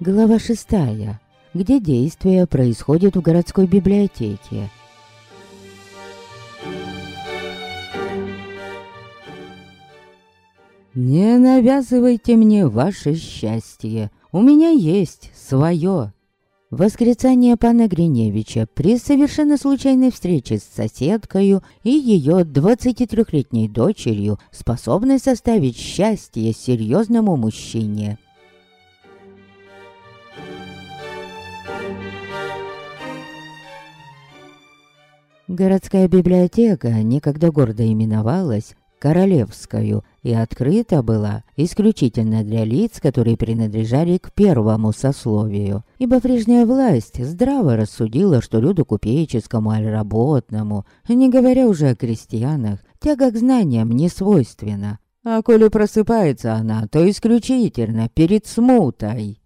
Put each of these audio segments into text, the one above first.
Глава шестая, где действие происходит в городской библиотеке. Не навязывайте мне ваше счастье, у меня есть свое. Восклицание пана Гриневича при совершенно случайной встрече с соседкою и ее 23-летней дочерью, способной составить счастье серьезному мужчине. Городская библиотека, некогда гордо именовалась Королевскую, и открыта была исключительно для лиц, которые принадлежали к первому сословию, ибо прежняя власть здраво рассудила, что люду купеческому аль работному, не говоря уже о крестьянах, тяга к знаниям не свойственна. А коли просыпается она, то исключительно перед смутой.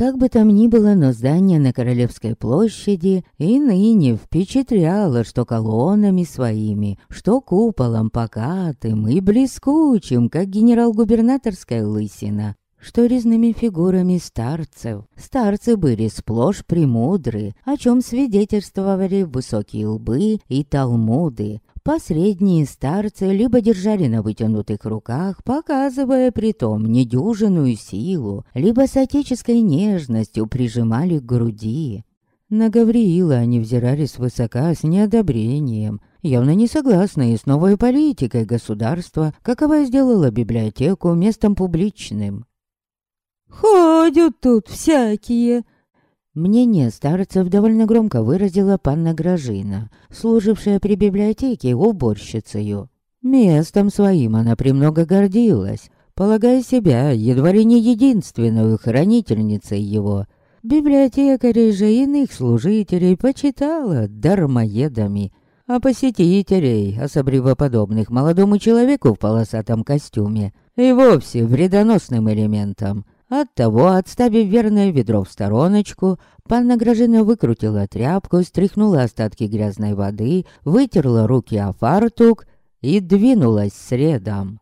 Как бы там ни было, но здание на Королевской площади и ныне впечатляло, что колоннами своими, что куполом покатым и блескучим, как генерал-губернаторская лысина, что резными фигурами старцев. Старцы были сплошь премудры, о чем свидетельствовали высокие лбы и талмуды, Посредние старцы либо держали на вытянутых руках, показывая при том недюжинную силу, либо с отеческой нежностью прижимали к груди. На Гавриила они взирали свысока с неодобрением, явно не согласные с новой политикой государства, какова сделала библиотеку местом публичным. «Ходят тут всякие», Мнение старцев довольно громко выразила панна Гражина, служившая при библиотеке уборщицею. Местом своим она премного гордилась, полагая себя едва ли не единственную хранительницей его. Библиотекарей же иных служителей почитала дармоедами, а посетителей, особливо подобных молодому человеку в полосатом костюме, и вовсе вредоносным элементом – Оттого, отставив верное ведро в стороночку, панна Гражина выкрутила тряпку, стряхнула остатки грязной воды, вытерла руки о фартук и двинулась средом.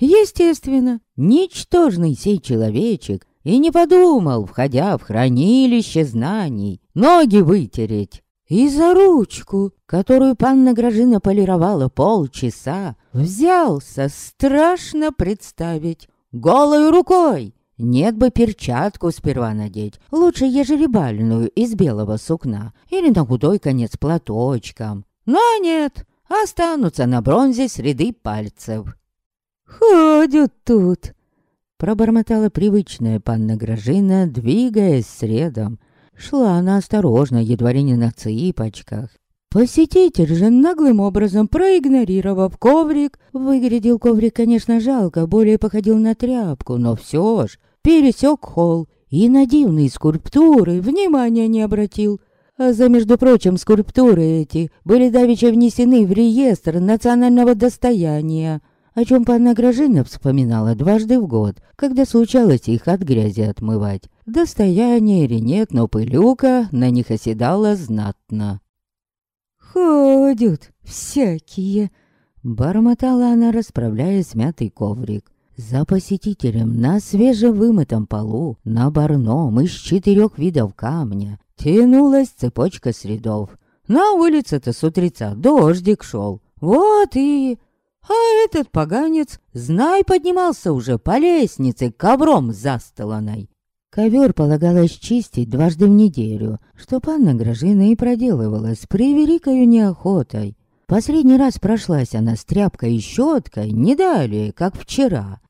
Естественно, ничтожный сей человечек и не подумал, входя в хранилище знаний, ноги вытереть. И за ручку, которую панна Гражина полировала полчаса, взялся страшно представить голой рукой нет бы перчатку сперва надеть, лучше ежеребальную из белого сукна или на худой конец платочком. Но нет, останутся на бронзе среды пальцев. «Ходят тут!» Пробормотала привычная панна Гражина, двигаясь средом. Шла она осторожно, едва ли не на цыпочках. Посетитель же наглым образом, проигнорировав коврик, выглядел коврик, конечно, жалко, более походил на тряпку, но все ж пересек холл и на дивные скульптуры внимания не обратил. А за, между прочим, скульптуры эти были давеча внесены в реестр национального достояния, о чем панна Гражина вспоминала дважды в год, когда случалось их от грязи отмывать. Достояние или нет, но пылюка на них оседала знатно. «Ходят всякие», — бормотала она, расправляя смятый коврик. За посетителем на свежевымытом полу, на барном из четырех видов камня, тянулась цепочка средов. На улице-то с утреца дождик шел. Вот и... А этот поганец, знай, поднимался уже по лестнице ковром застоланной. Ковер полагалось чистить дважды в неделю, что панна Гражина и проделывала с превеликою неохотой. Последний раз прошлась она с тряпкой и щеткой не далее, как вчера.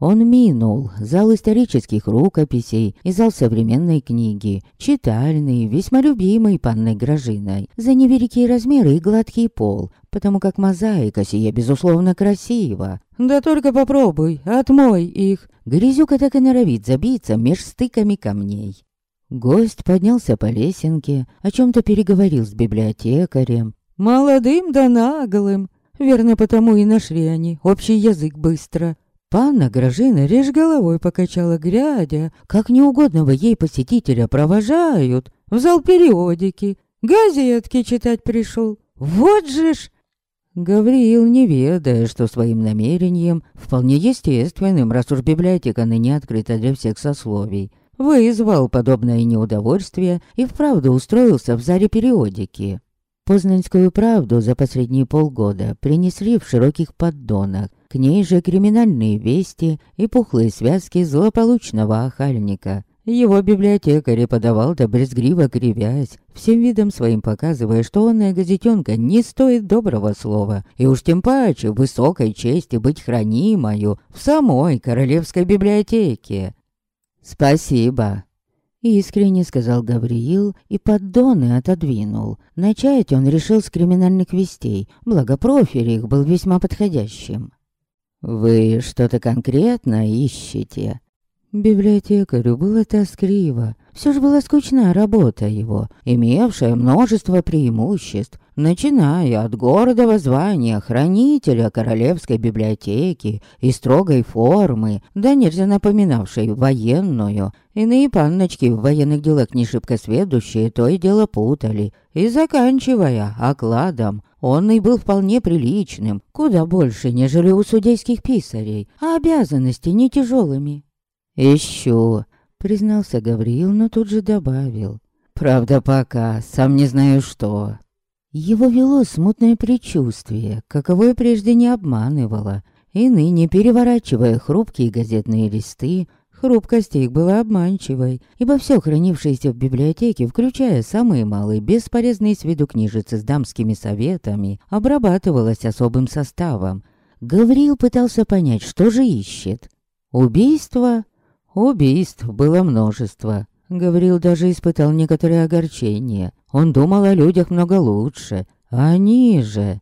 Он минул зал исторических рукописей и зал современной книги, читальный, весьма любимый панной Гражиной, за невеликие размеры и гладкий пол, потому как мозаика сия безусловно красива. Да только попробуй, отмой их. Грязюка так и норовит забиться меж стыками камней. Гость поднялся по лесенке, о чем-то переговорил с библиотекарем. Молодым да наглым. Верно, потому и нашли они общий язык быстро. Панна Гражина реж головой покачала, грядя, как неугодного ей посетителя провожают. В зал периодики, газетки читать пришел. Вот же ж! Гавриил, не ведая, что своим намерением, вполне естественным, раз уж библиотека ныне открыта для всех сословий, вызвал подобное неудовольствие и вправду устроился в заре периодики. Познанскую правду за последние полгода принесли в широких поддонах, к ней же криминальные вести и пухлые связки злополучного охальника. Его библиотекарь подавал да брезгливо кривясь, всем видом своим показывая, что онная газетенка не стоит доброго слова, и уж тем паче высокой чести быть хранимою в самой королевской библиотеке. «Спасибо», — искренне сказал Гавриил и поддоны отодвинул. Начать он решил с криминальных вестей, благо профиль их был весьма подходящим. «Вы что-то конкретно ищете?» Библиотекарю было тоскливо. Все же была скучная работа его, имевшая множество преимуществ, начиная от гордого звания хранителя Королевской библиотеки и строгой формы, да нельзя напоминавшей военную. Иные панночки в военных делах не шибко сведущие то и дело путали, и заканчивая окладом, он и был вполне приличным, куда больше, нежели у судейских писарей, а обязанности не тяжелыми. «Ищу», — признался Гавриил, но тут же добавил. «Правда, пока, сам не знаю что». Его вело смутное предчувствие, каковое прежде не обманывало, и ныне, переворачивая хрупкие газетные листы, хрупкость их была обманчивой, ибо все хранившееся в библиотеке, включая самые малые, бесполезные с виду книжицы с дамскими советами, обрабатывалось особым составом. Гавриил пытался понять, что же ищет. Убийство? Убийств было множество. Гаврил даже испытал некоторое огорчение. Он думал о людях много лучше. Они же...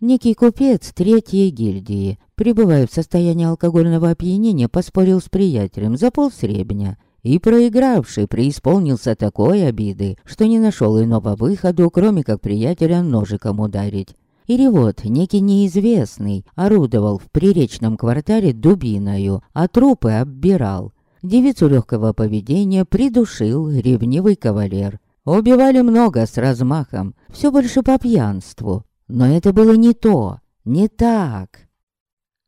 Некий купец третьей гильдии, пребывая в состоянии алкогольного опьянения, поспорил с приятелем за полсребня. И проигравший преисполнился такой обиды, что не нашел иного выхода, кроме как приятеля ножиком ударить. Или вот некий неизвестный орудовал в приречном квартале дубиною, а трупы оббирал. Девицу легкого поведения придушил ревнивый кавалер. Убивали много с размахом, все больше по пьянству. Но это было не то, не так.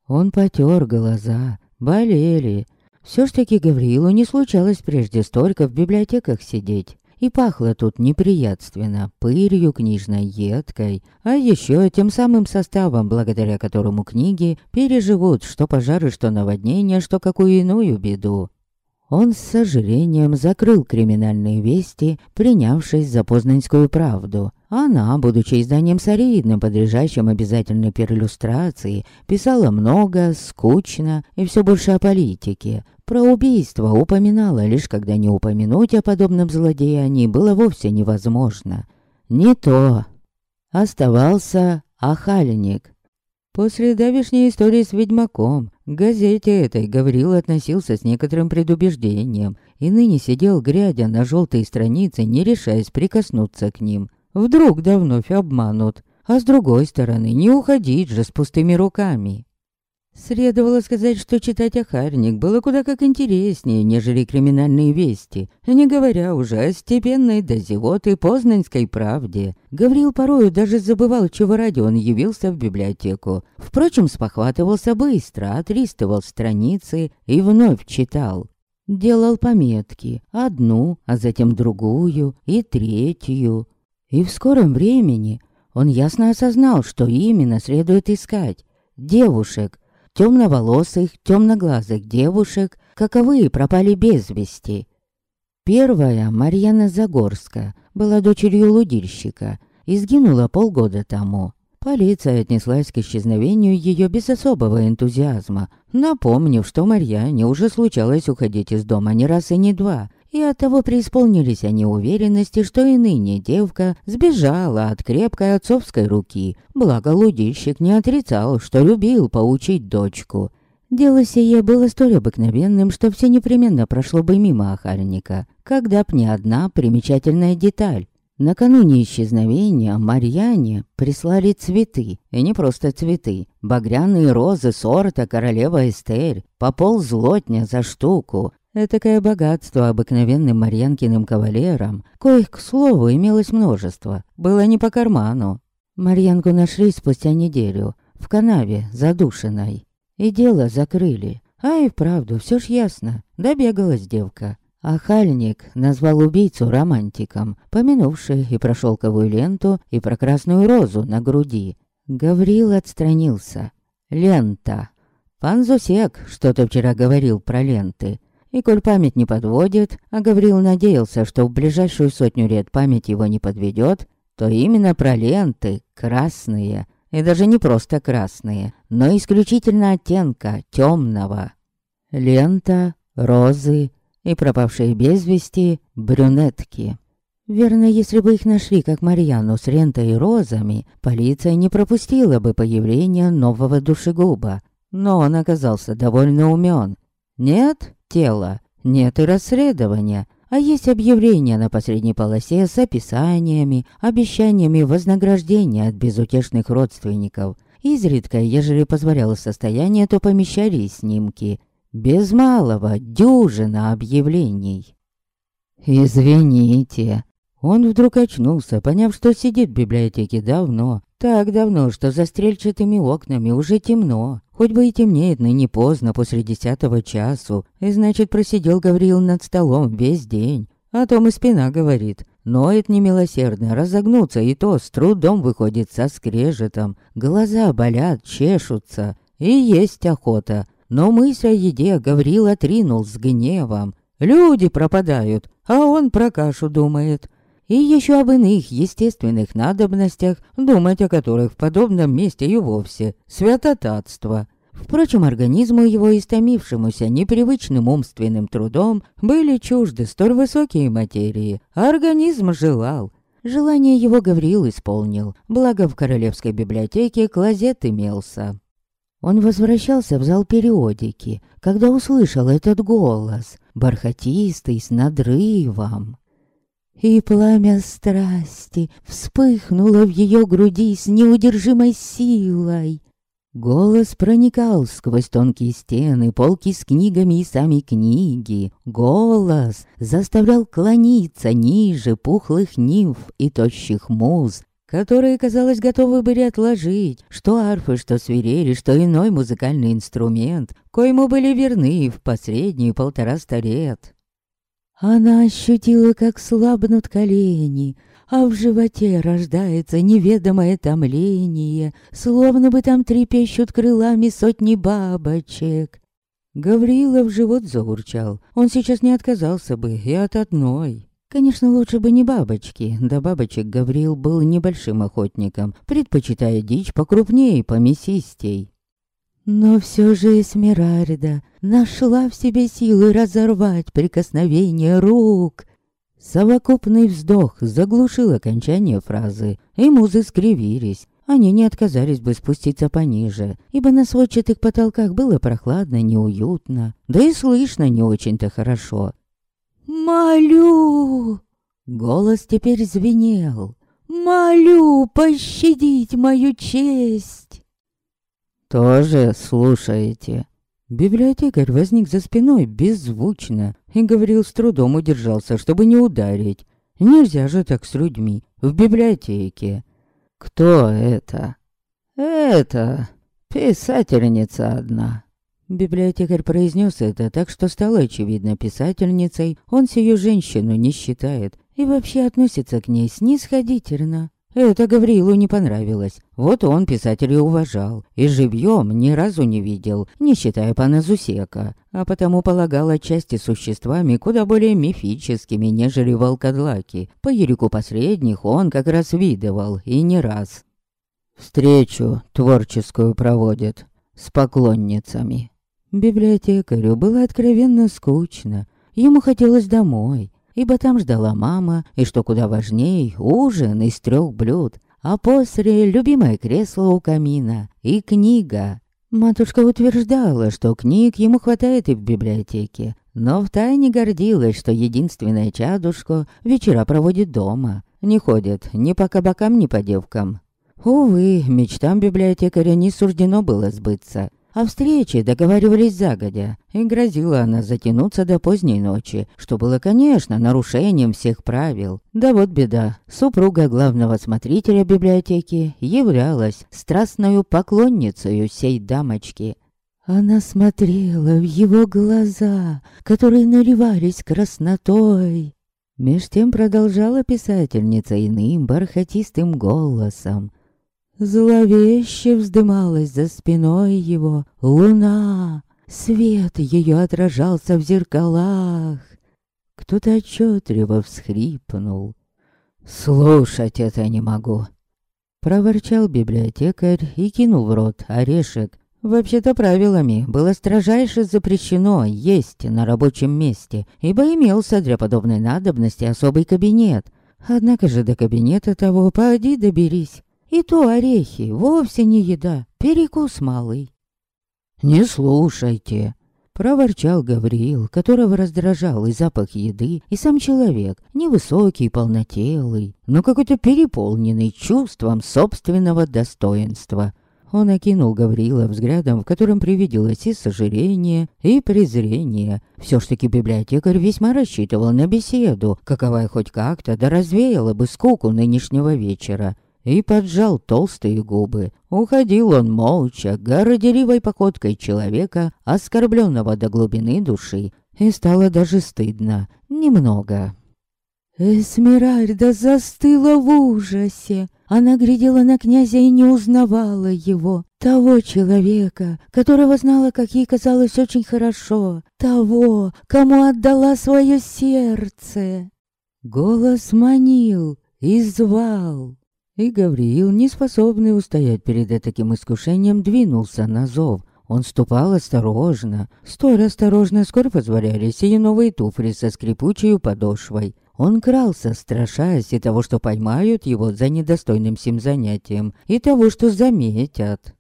Он потер глаза, болели. Все ж таки Гавриилу не случалось прежде столько в библиотеках сидеть. И пахло тут неприятственно, пылью книжной, едкой, а еще тем самым составом, благодаря которому книги переживут что пожары, что наводнения, что какую иную беду. Он с сожалением закрыл криминальные вести, принявшись за познанскую правду. Она, будучи изданием солидным, подлежащим обязательной перлюстрации, писала много, скучно и все больше о политике. Про убийство упоминала лишь когда не упомянуть о подобном злодеянии было вовсе невозможно. Не то. Оставался охальник, После давешней истории с ведьмаком, к газете этой Гаврил относился с некоторым предубеждением и ныне сидел, глядя на желтые страницы, не решаясь прикоснуться к ним. Вдруг да вновь обманут, а с другой стороны, не уходить же с пустыми руками. Следовало сказать, что читать охарник было куда как интереснее, нежели криминальные вести, не говоря уже о степенной до зевоты познанской правде. Гаврил порою даже забывал, чего ради он явился в библиотеку. Впрочем, спохватывался быстро, отлистывал страницы и вновь читал. Делал пометки, одну, а затем другую и третью. И в скором времени он ясно осознал, что именно следует искать. Девушек, темноволосых, темноглазых девушек, каковые пропали без вести. Первая, Марьяна Загорска, была дочерью лудильщика и сгинула полгода тому. Полиция отнеслась к исчезновению ее без особого энтузиазма, напомнив, что Марьяне уже случалось уходить из дома не раз и не два, и оттого преисполнились они уверенности, что и ныне девка сбежала от крепкой отцовской руки. Благо лудильщик не отрицал, что любил поучить дочку. Дело сие было столь обыкновенным, что все непременно прошло бы мимо охальника, когда б не одна примечательная деталь. Накануне исчезновения Марьяне прислали цветы, и не просто цветы, багряные розы сорта королева Эстерь, по пол злотня за штуку, Этакое богатство обыкновенным Марьянкиным кавалерам, коих, к слову, имелось множество, было не по карману. Марьянку нашли спустя неделю, в канаве, задушенной. И дело закрыли. А и вправду, все ж ясно, добегалась девка. Ахальник назвал убийцу романтиком, помянувший и про шелковую ленту, и про красную розу на груди. Гаврил отстранился. Лента. Пан Зусек что-то вчера говорил про ленты. И коль память не подводит, а Гаврил надеялся, что в ближайшую сотню лет память его не подведет, то именно про ленты, красные, и даже не просто красные, но исключительно оттенка темного. Лента, розы, и пропавшие без вести брюнетки. Верно, если бы их нашли, как Марьяну с рентой и розами, полиция не пропустила бы появление нового душегуба. Но он оказался довольно умен. Нет тела, нет и расследования, а есть объявление на последней полосе с описаниями, обещаниями вознаграждения от безутешных родственников. Изредка, ежели позволяло состояние, то помещали снимки – без малого дюжина объявлений. «Извините». Он вдруг очнулся, поняв, что сидит в библиотеке давно. Так давно, что за стрельчатыми окнами уже темно. Хоть бы и темнеет ныне поздно, после десятого часу. И значит, просидел Гавриил над столом весь день. О том и спина говорит. Ноет немилосердно, разогнуться и то с трудом выходит со скрежетом. Глаза болят, чешутся. И есть охота. Но мысль о еде Гаврил отринул с гневом. Люди пропадают, а он про кашу думает. И еще об иных естественных надобностях, думать о которых в подобном месте и вовсе святотатство. Впрочем, организму его, истомившемуся непривычным умственным трудом, были чужды столь высокие материи. Организм желал. Желание его Гавриил исполнил, благо в королевской библиотеке клозет имелся. Он возвращался в зал периодики, когда услышал этот голос, бархатистый, с надрывом. И пламя страсти вспыхнуло в ее груди с неудержимой силой. Голос проникал сквозь тонкие стены, полки с книгами и сами книги. Голос заставлял клониться ниже пухлых нимф и тощих муз, которые, казалось, готовы были отложить, что арфы, что свирели, что иной музыкальный инструмент, коему были верны в последние полтораста лет. Она ощутила, как слабнут колени, а в животе рождается неведомое томление, словно бы там трепещут крылами сотни бабочек. Гаврилов живот заурчал, он сейчас не отказался бы и от одной. Конечно, лучше бы не бабочки, да бабочек Гавриил был небольшим охотником, предпочитая дичь покрупнее и помесистей. Но все же Эсмеральда нашла в себе силы разорвать прикосновение рук. Совокупный вздох заглушил окончание фразы, и музы скривились. Они не отказались бы спуститься пониже, ибо на сводчатых потолках было прохладно, неуютно, да и слышно не очень-то хорошо. «Молю!» Голос теперь звенел. «Молю пощадить мою честь!» «Тоже слушаете?» Библиотекарь возник за спиной беззвучно и говорил с трудом удержался, чтобы не ударить. Нельзя же так с людьми в библиотеке. «Кто это?» «Это писательница одна». Библиотекарь произнес это так, что стало очевидно писательницей. Он сию женщину не считает и вообще относится к ней снисходительно. Это Гаврилу не понравилось. Вот он писателя уважал. И живьем ни разу не видел, не считая пана Зусека. А потому полагал отчасти существами куда более мифическими, нежели волкодлаки. По Ерику посредних он как раз видывал, и не раз. Встречу творческую проводят с поклонницами. Библиотекарю было откровенно скучно. Ему хотелось домой, ибо там ждала мама, и, что куда важней, ужин из трех блюд, а после любимое кресло у камина и книга. Матушка утверждала, что книг ему хватает и в библиотеке, но втайне гордилась, что единственная чадушка вечера проводит дома, не ходит ни по кабакам, ни по девкам. Увы, мечтам библиотекаря не суждено было сбыться. О встрече договаривались загодя, и грозила она затянуться до поздней ночи, что было, конечно, нарушением всех правил. Да вот беда, супруга главного смотрителя библиотеки являлась страстную поклонницей сей дамочки. Она смотрела в его глаза, которые наливались краснотой. Меж тем продолжала писательница иным бархатистым голосом. Зловеще вздымалась за спиной его луна. Свет ее отражался в зеркалах. Кто-то отчетливо всхрипнул. «Слушать это не могу!» Проворчал библиотекарь и кинул в рот орешек. Вообще-то правилами было строжайше запрещено есть на рабочем месте, ибо имелся для подобной надобности особый кабинет. Однако же до кабинета того поди доберись. И то орехи, вовсе не еда, перекус малый. «Не слушайте», — проворчал Гавриил, которого раздражал и запах еды, и сам человек, невысокий, полнотелый, но какой-то переполненный чувством собственного достоинства. Он окинул Гавриила взглядом, в котором привиделось и сожаление, и презрение. Все ж таки библиотекарь весьма рассчитывал на беседу, каковая хоть как-то да развеяла бы скуку нынешнего вечера и поджал толстые губы. Уходил он молча, горделивой походкой человека, оскорбленного до глубины души, и стало даже стыдно. Немного. Эсмеральда застыла в ужасе. Она глядела на князя и не узнавала его. Того человека, которого знала, как ей казалось, очень хорошо. Того, кому отдала свое сердце. Голос манил и звал. И Гавриил, неспособный устоять перед таким искушением, двинулся на зов. Он ступал осторожно, столь осторожно, скоро позволялись и новые туфли со скрипучей подошвой. Он крался, страшась и того, что поймают его за недостойным сим занятием, и того, что заметят.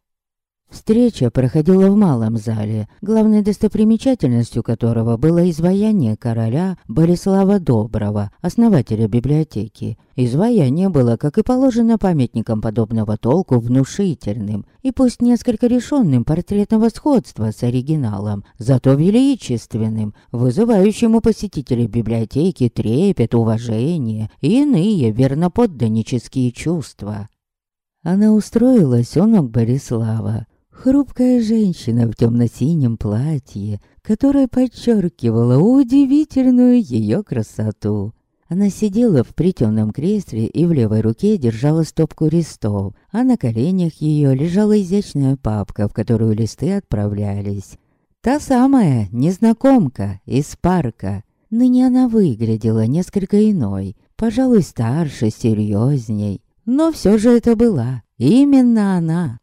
Встреча проходила в малом зале, главной достопримечательностью которого было изваяние короля Болеслава Доброго, основателя библиотеки. Изваяние было, как и положено памятникам подобного толку, внушительным, и пусть несколько решенным портретного сходства с оригиналом, зато величественным, вызывающим у посетителей библиотеки трепет, уважение и иные верноподданнические чувства. Она устроилась у ног Борислава, Хрупкая женщина в темно-синем платье, которое подчеркивало удивительную ее красоту. Она сидела в плетеном кресле и в левой руке держала стопку листов, а на коленях ее лежала изящная папка, в которую листы отправлялись. Та самая незнакомка из парка. Ныне она выглядела несколько иной, пожалуй, старше, серьезней. Но все же это была именно она.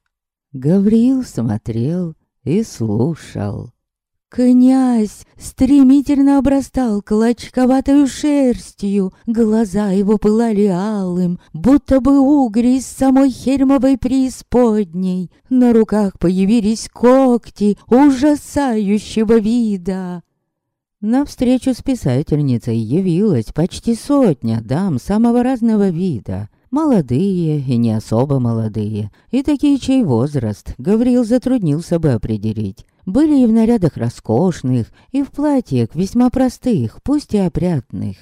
Гавриил смотрел и слушал. Князь стремительно обрастал клочковатой шерстью, глаза его пылали алым, будто бы угри из самой хермовой преисподней. На руках появились когти ужасающего вида. На встречу с писательницей явилась почти сотня дам самого разного вида. Молодые и не особо молодые, и такие, чей возраст Гавриил затруднился бы определить. Были и в нарядах роскошных, и в платьях весьма простых, пусть и опрятных.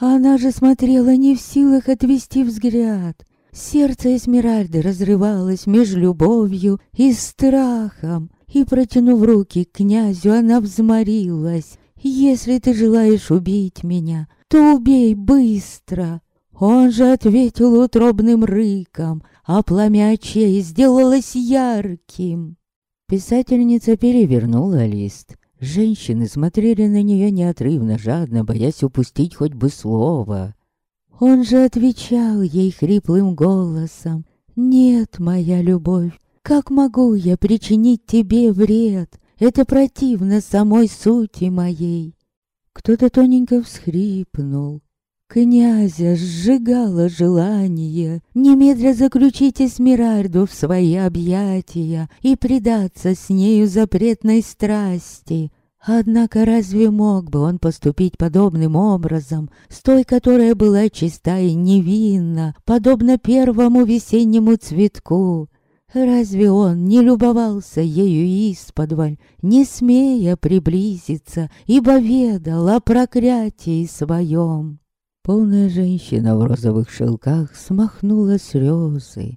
Она же смотрела не в силах отвести взгляд. Сердце Эсмеральды разрывалось между любовью и страхом, и, протянув руки к князю, она взморилась. «Если ты желаешь убить меня, то убей быстро!» Он же ответил утробным рыком, а пламя очей сделалось ярким. Писательница перевернула лист. Женщины смотрели на нее неотрывно, жадно, боясь упустить хоть бы слово. Он же отвечал ей хриплым голосом. «Нет, моя любовь, как могу я причинить тебе вред? Это противно самой сути моей». Кто-то тоненько всхрипнул. Князя сжигало желание немедля заключить Эсмеральду в свои объятия и предаться с нею запретной страсти. Однако разве мог бы он поступить подобным образом, с той, которая была чиста и невинна, подобно первому весеннему цветку? Разве он не любовался ею исподволь, не смея приблизиться, ибо ведал о проклятии своем? Полная женщина в розовых шелках смахнула слезы.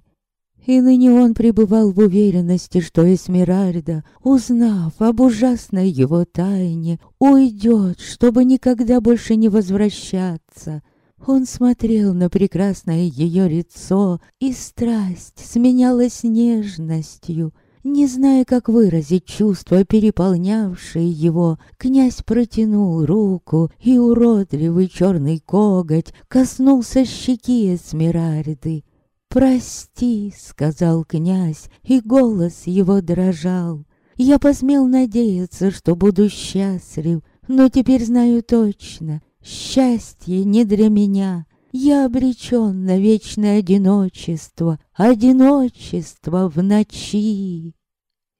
И ныне он пребывал в уверенности, что Эсмеральда, узнав об ужасной его тайне, уйдет, чтобы никогда больше не возвращаться. Он смотрел на прекрасное ее лицо, и страсть сменялась нежностью. Не зная, как выразить чувства, переполнявшие его, князь протянул руку, и уродливый черный коготь коснулся щеки Эсмеральды. «Прости», — сказал князь, и голос его дрожал. «Я посмел надеяться, что буду счастлив, но теперь знаю точно, счастье не для меня. Я обречен на вечное одиночество, одиночество в ночи».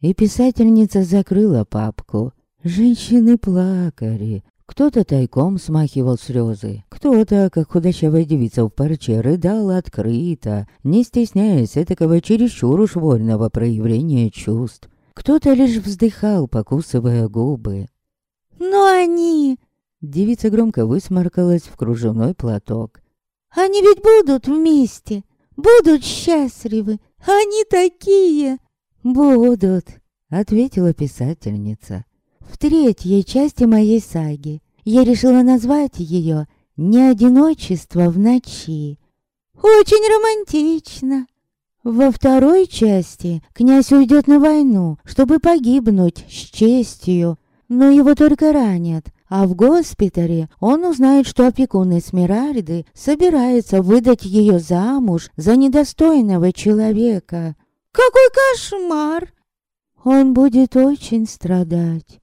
И писательница закрыла папку. Женщины плакали, кто-то тайком смахивал слезы, кто-то, как худощавая девица в парче, рыдал открыто, не стесняясь этакого чересчур уж вольного проявления чувств. Кто-то лишь вздыхал, покусывая губы. «Но они...» Девица громко высморкалась в кружевной платок. «Они ведь будут вместе, будут счастливы, они такие!» «Будут», — ответила писательница в третьей части моей саги. Я решила назвать ее «Не одиночество в ночи». Очень романтично. Во второй части князь уйдет на войну, чтобы погибнуть с честью, но его только ранят, а в госпитале он узнает, что опекун Эсмеральды собирается выдать ее замуж за недостойного человека. Какой кошмар! Он будет очень страдать.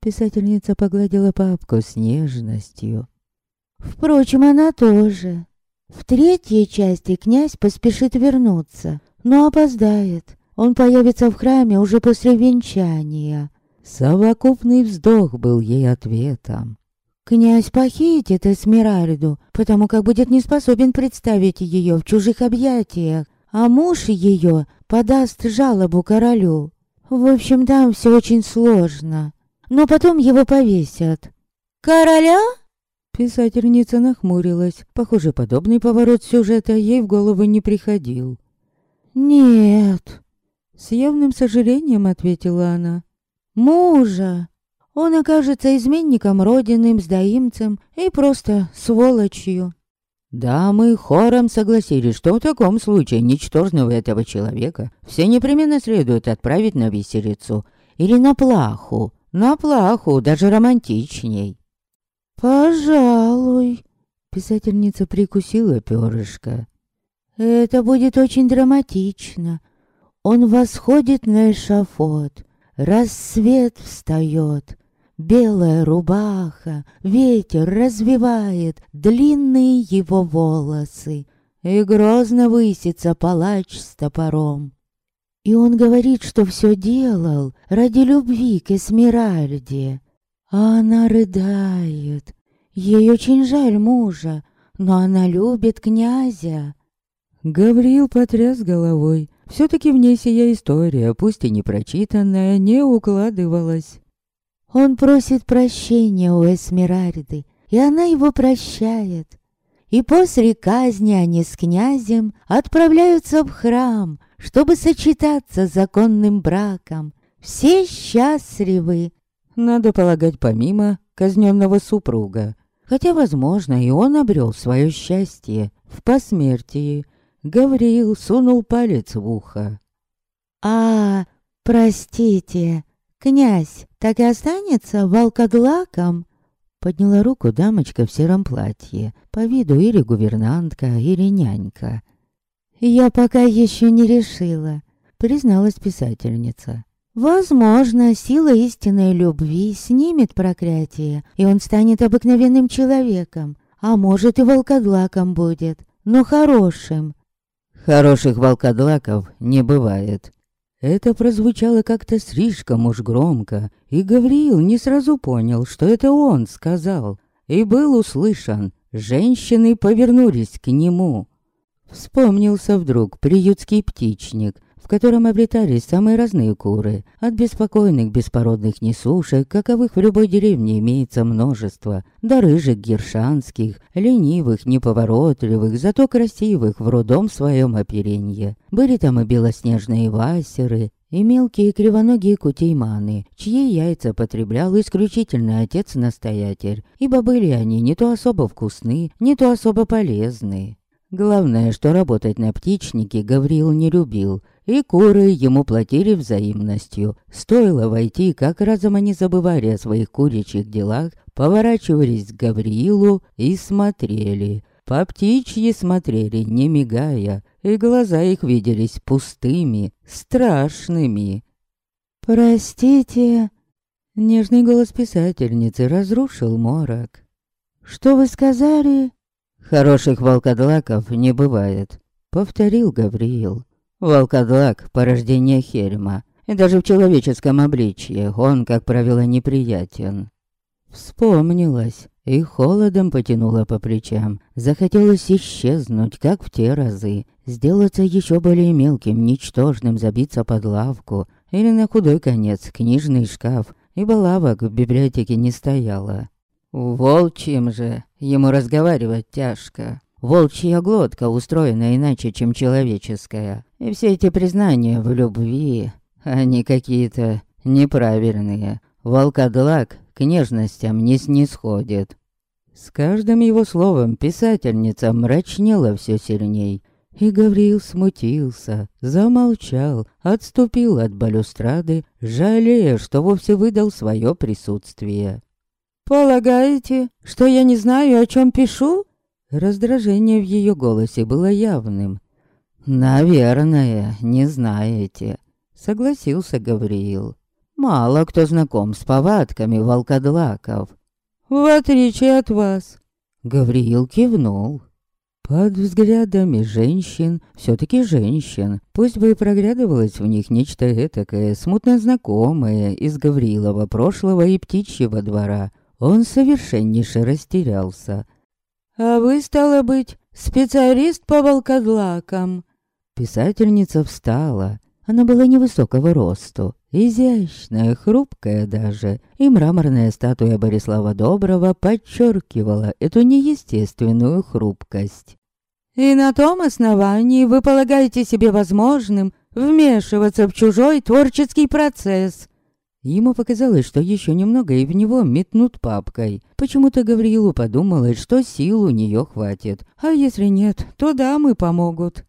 Писательница погладила папку с нежностью. Впрочем, она тоже. В третьей части князь поспешит вернуться, но опоздает. Он появится в храме уже после венчания. Совокупный вздох был ей ответом. Князь похитит Эсмеральду, потому как будет не способен представить ее в чужих объятиях, а муж ее подаст жалобу королю. В общем, там все очень сложно но потом его повесят. Короля? Писательница нахмурилась. Похоже, подобный поворот сюжета ей в голову не приходил. «Нет», — с явным сожалением ответила она. «Мужа. Он окажется изменником родиным, сдаимцем и просто сволочью». Да, мы хором согласились, что в таком случае ничтожного этого человека все непременно следует отправить на виселицу или на плаху, на плаху, даже романтичней. «Пожалуй», — писательница прикусила перышко. «Это будет очень драматично. Он восходит на эшафот, рассвет встает, белая рубаха, ветер развивает длинные его волосы, и грозно высится палач с топором. И он говорит, что все делал ради любви к Эсмеральде. А она рыдает. Ей очень жаль мужа, но она любит князя. Гавриил потряс головой. Все-таки в ней сия история, пусть и не прочитанная, не укладывалась. Он просит прощения у Эсмеральды, и она его прощает. И после казни они с князем отправляются в храм, чтобы сочетаться с законным браком. Все счастливы. Надо полагать, помимо казненного супруга. Хотя, возможно, и он обрел свое счастье в посмертии. Гавриил сунул палец в ухо. «А, простите, князь так и останется волкодлаком?» Подняла руку дамочка в сером платье, по виду или гувернантка, или нянька. «Я пока еще не решила», — призналась писательница. «Возможно, сила истинной любви снимет проклятие, и он станет обыкновенным человеком, а может и волкодлаком будет, но хорошим». «Хороших волкодлаков не бывает». Это прозвучало как-то слишком уж громко, и Гавриил не сразу понял, что это он сказал, и был услышан. Женщины повернулись к нему. Вспомнился вдруг приютский птичник, в котором обретались самые разные куры, от беспокойных беспородных несушек, каковых в любой деревне имеется множество, до рыжих гершанских, ленивых, неповоротливых, зато красивых в родом своем оперенье. Были там и белоснежные васеры, и мелкие кривоногие кутейманы, чьи яйца потреблял исключительно отец-настоятель, ибо были они не то особо вкусны, не то особо полезны. Главное, что работать на птичнике Гавриил не любил, и куры ему платили взаимностью. Стоило войти, как разом они забывали о своих куричьих делах, поворачивались к Гавриилу и смотрели. По птичьи смотрели, не мигая, и глаза их виделись пустыми, страшными. «Простите...» Нежный голос писательницы разрушил морок. «Что вы сказали?» «Хороших волкодлаков не бывает», — повторил Гавриил. «Волкодлак — порождение Хельма, и даже в человеческом обличье он, как правило, неприятен». Вспомнилось, и холодом потянуло по плечам. Захотелось исчезнуть, как в те разы, сделаться еще более мелким, ничтожным, забиться под лавку, или на худой конец книжный шкаф, ибо лавок в библиотеке не стояло. Волчьим же ему разговаривать тяжко. Волчья глотка устроена иначе, чем человеческая. И все эти признания в любви, они какие-то неправильные. Волкодлак к нежностям не снисходит. С каждым его словом писательница мрачнела все сильней. И Гавриил смутился, замолчал, отступил от балюстрады, жалея, что вовсе выдал свое присутствие. «Полагаете, что я не знаю, о чем пишу?» Раздражение в ее голосе было явным. «Наверное, не знаете», — согласился Гавриил. Мало кто знаком с повадками волкодлаков. В отличие от вас. Гавриил кивнул. Под взглядами женщин, все таки женщин, пусть бы и проглядывалось в них нечто этакое, смутно знакомое из Гаврилова прошлого и птичьего двора, он совершеннейше растерялся. «А вы, стало быть, специалист по волкодлакам?» Писательница встала. Она была невысокого росту, Изящная, хрупкая даже, и мраморная статуя Борислава Доброго подчеркивала эту неестественную хрупкость. «И на том основании вы полагаете себе возможным вмешиваться в чужой творческий процесс?» Ему показалось, что еще немного и в него метнут папкой. Почему-то Гавриилу подумалось, что сил у нее хватит. А если нет, то дамы помогут.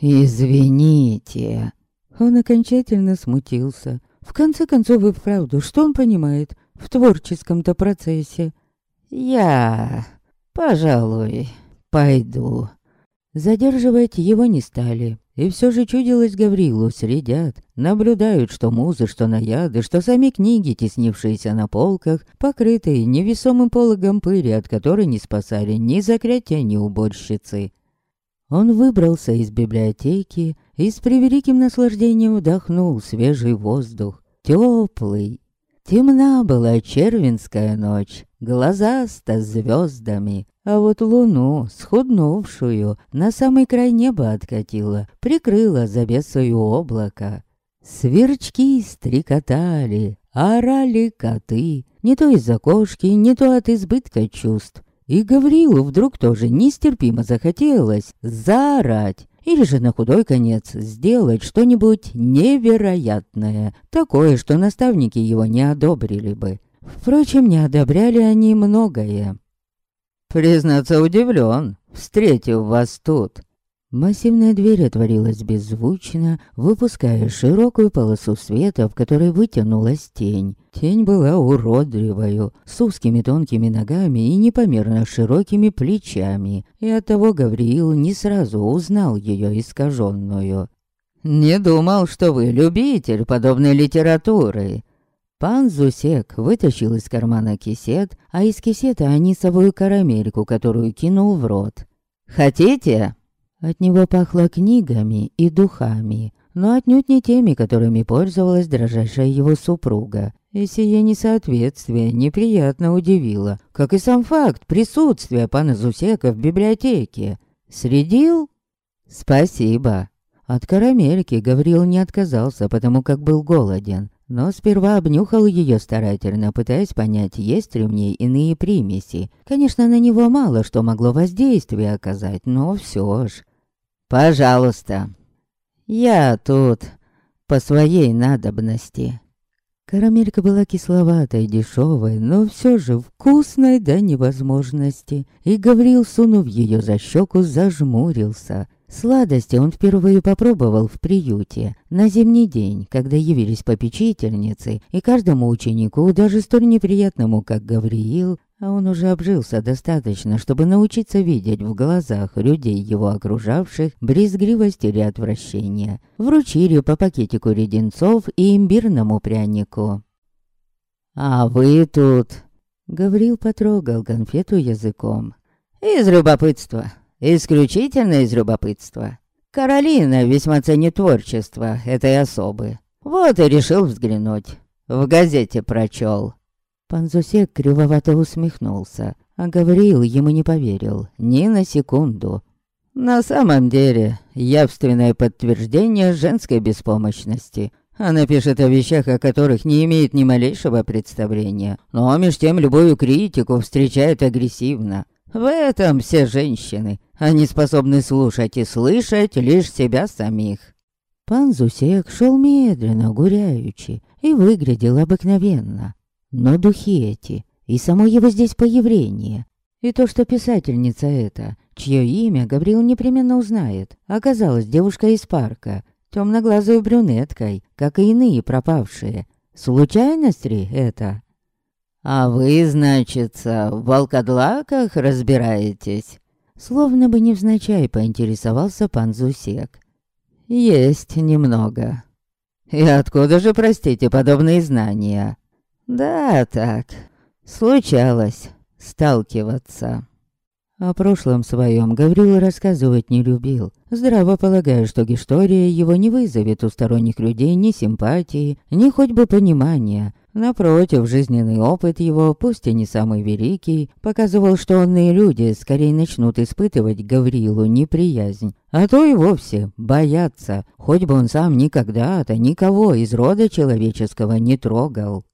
«Извините», он окончательно смутился. В конце концов и вправду, что он понимает в творческом-то процессе? «Я, пожалуй, пойду». Задерживать его не стали. И все же чудилось Гаврилу, следят, наблюдают, что музы, что наяды, что сами книги, теснившиеся на полках, покрытые невесомым пологом пыли, от которой не спасали ни заклятия, ни уборщицы. Он выбрался из библиотеки и с превеликим наслаждением вдохнул свежий воздух, теплый. Темна была червинская ночь, глазаста звездами, а вот луну, схуднувшую, на самый край неба откатила, прикрыла завесою облака. Сверчки стрекотали, орали коты, не то из-за кошки, не то от избытка чувств. И Гаврилу вдруг тоже нестерпимо захотелось заорать. Или же на худой конец сделать что-нибудь невероятное, такое, что наставники его не одобрили бы. Впрочем, не одобряли они многое. «Признаться, удивлен, встретив вас тут», Массивная дверь отворилась беззвучно, выпуская широкую полосу света, в которой вытянулась тень. Тень была уродливою, с узкими тонкими ногами и непомерно широкими плечами, и оттого Гавриил не сразу узнал ее искаженную. «Не думал, что вы любитель подобной литературы», Пан Зусек вытащил из кармана кисет, а из кисета анисовую карамельку, которую кинул в рот. «Хотите?» От него пахло книгами и духами, но отнюдь не теми, которыми пользовалась дрожайшая его супруга. И сие несоответствие неприятно удивило, как и сам факт присутствия пана Зусека в библиотеке. Средил? Спасибо. От карамельки Гаврил не отказался, потому как был голоден, но сперва обнюхал ее старательно, пытаясь понять, есть ли в ней иные примеси. Конечно, на него мало что могло воздействие оказать, но все ж. «Пожалуйста, я тут по своей надобности». Карамелька была кисловатой, дешевой, но все же вкусной до невозможности. И Гаврил, сунув ее за щеку, зажмурился. Сладости он впервые попробовал в приюте, на зимний день, когда явились попечительницы, и каждому ученику, даже столь неприятному, как Гавриил, а он уже обжился достаточно, чтобы научиться видеть в глазах людей его окружавших брезгливость или отвращение. Вручили по пакетику леденцов и имбирному прянику. «А вы тут...» Гаврил потрогал конфету языком. «Из любопытства. Исключительно из любопытства. Каролина весьма ценит творчество этой особы. Вот и решил взглянуть. В газете прочел. Панзусек кривовато усмехнулся, а говорил ему не поверил, ни на секунду. На самом деле, явственное подтверждение женской беспомощности. Она пишет о вещах, о которых не имеет ни малейшего представления, но меж тем любую критику встречает агрессивно. В этом все женщины. Они способны слушать и слышать лишь себя самих. Пан Зусек шел медленно, гуряючи, и выглядел обыкновенно. Но духи эти, и само его здесь появление, и то, что писательница эта, чье имя Гавриил непременно узнает, оказалась девушкой из парка, темноглазой брюнеткой, как и иные пропавшие. Случайность ли это? «А вы, значит, в волкодлаках разбираетесь?» Словно бы невзначай поинтересовался пан Зусек. «Есть немного. И откуда же, простите, подобные знания?» Да, так. Случалось сталкиваться. О прошлом своем Гаврил рассказывать не любил, здраво полагая, что история его не вызовет у сторонних людей ни симпатии, ни хоть бы понимания. Напротив, жизненный опыт его, пусть и не самый великий, показывал, что онные люди скорее начнут испытывать Гаврилу неприязнь, а то и вовсе бояться, хоть бы он сам никогда-то никого из рода человеческого не трогал.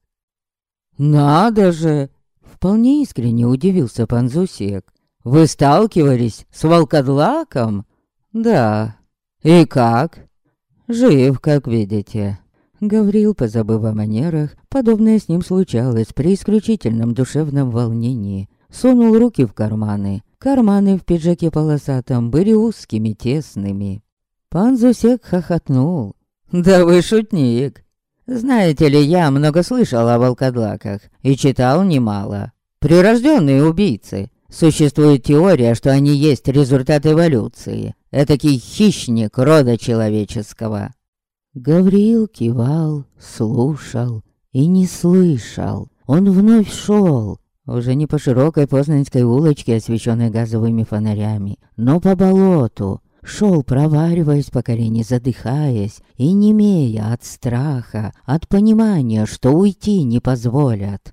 «Надо же!» Вполне искренне удивился пан Зусек. «Вы сталкивались с волкодлаком?» «Да». «И как?» «Жив, как видите». Гаврил, позабыв о манерах, подобное с ним случалось при исключительном душевном волнении. Сунул руки в карманы. Карманы в пиджаке полосатом были узкими, тесными. Пан Зусек хохотнул. «Да вы шутник! Знаете ли, я много слышал о волкодлаках и читал немало. Прирожденные убийцы. Существует теория, что они есть результат эволюции. Этакий хищник рода человеческого. Гавриил кивал, слушал и не слышал. Он вновь шел, уже не по широкой Познанской улочке, освещенной газовыми фонарями, но по болоту, Шел, провариваясь по колени, задыхаясь и немея от страха, от понимания, что уйти не позволят.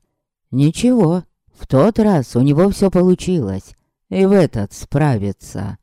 Ничего, в тот раз у него все получилось, и в этот справится.